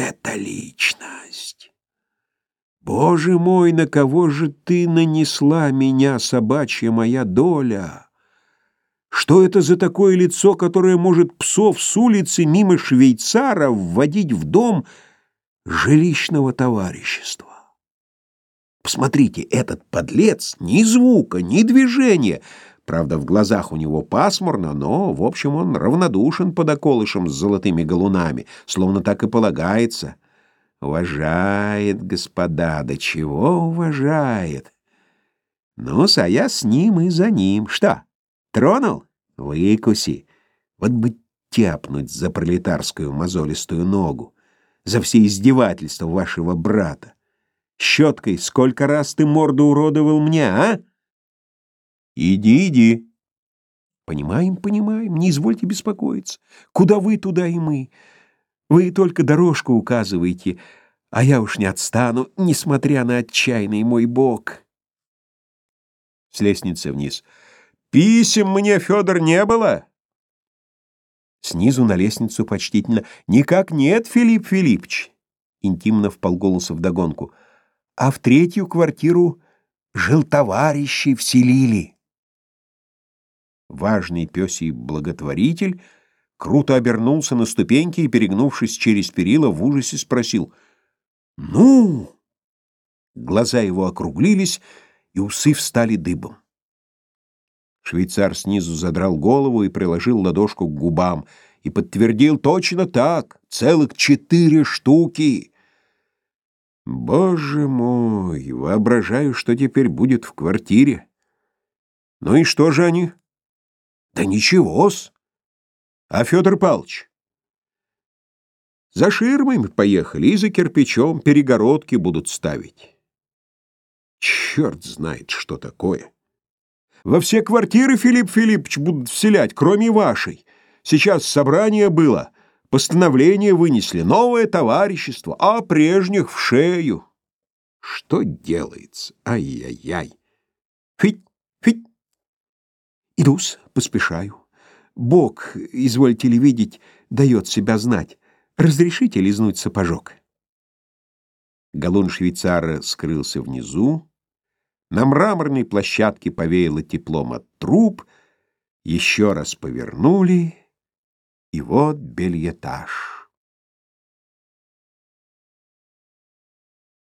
это личность! Боже мой, на кого же ты нанесла меня, собачья моя доля? Что это за такое лицо, которое может псов с улицы мимо швейцара вводить в дом жилищного товарищества? Посмотрите, этот подлец ни звука, ни движения. Правда, в глазах у него пасмурно, но, в общем, он равнодушен под околышем с золотыми галунами, словно так и полагается. Уважает, господа, до чего уважает. ну а я с ним и за ним. Что, тронул? Выкуси. Вот бы тяпнуть за пролетарскую мозолистую ногу, за все издевательства вашего брата. Щеткой сколько раз ты морду уродовал мне, а? Иди, иди. Понимаем, понимаем, не извольте беспокоиться. Куда вы, туда и мы. Вы только дорожку указываете, а я уж не отстану, несмотря на отчаянный мой бог. С лестницы вниз. Писем мне, Федор, не было? Снизу на лестницу почтительно. Никак нет, Филипп Филиппович. Интимно вполголоса вдогонку. А в третью квартиру жил товарищи вселили. Важный пёсий благотворитель круто обернулся на ступеньки и, перегнувшись через перила, в ужасе спросил «Ну?» Глаза его округлились, и усы встали дыбом. Швейцар снизу задрал голову и приложил ладошку к губам и подтвердил точно так, целых четыре штуки. Боже мой, воображаю, что теперь будет в квартире. Ну и что же они? Да ничего-с. А Федор Павлович? За ширмами поехали и за кирпичом перегородки будут ставить. Черт знает, что такое. Во все квартиры Филипп Филиппович будут вселять, кроме вашей. Сейчас собрание было, постановление вынесли, новое товарищество, а прежних в шею. Что делается? Ай-яй-яй. Фить. Идус, поспешаю. Бог, извольте ли видеть, дает себя знать. Разрешите лизнуть сапожок? Галун швейцара скрылся внизу, на мраморной площадке повеяло теплом от труб, еще раз повернули, и вот бельетаж.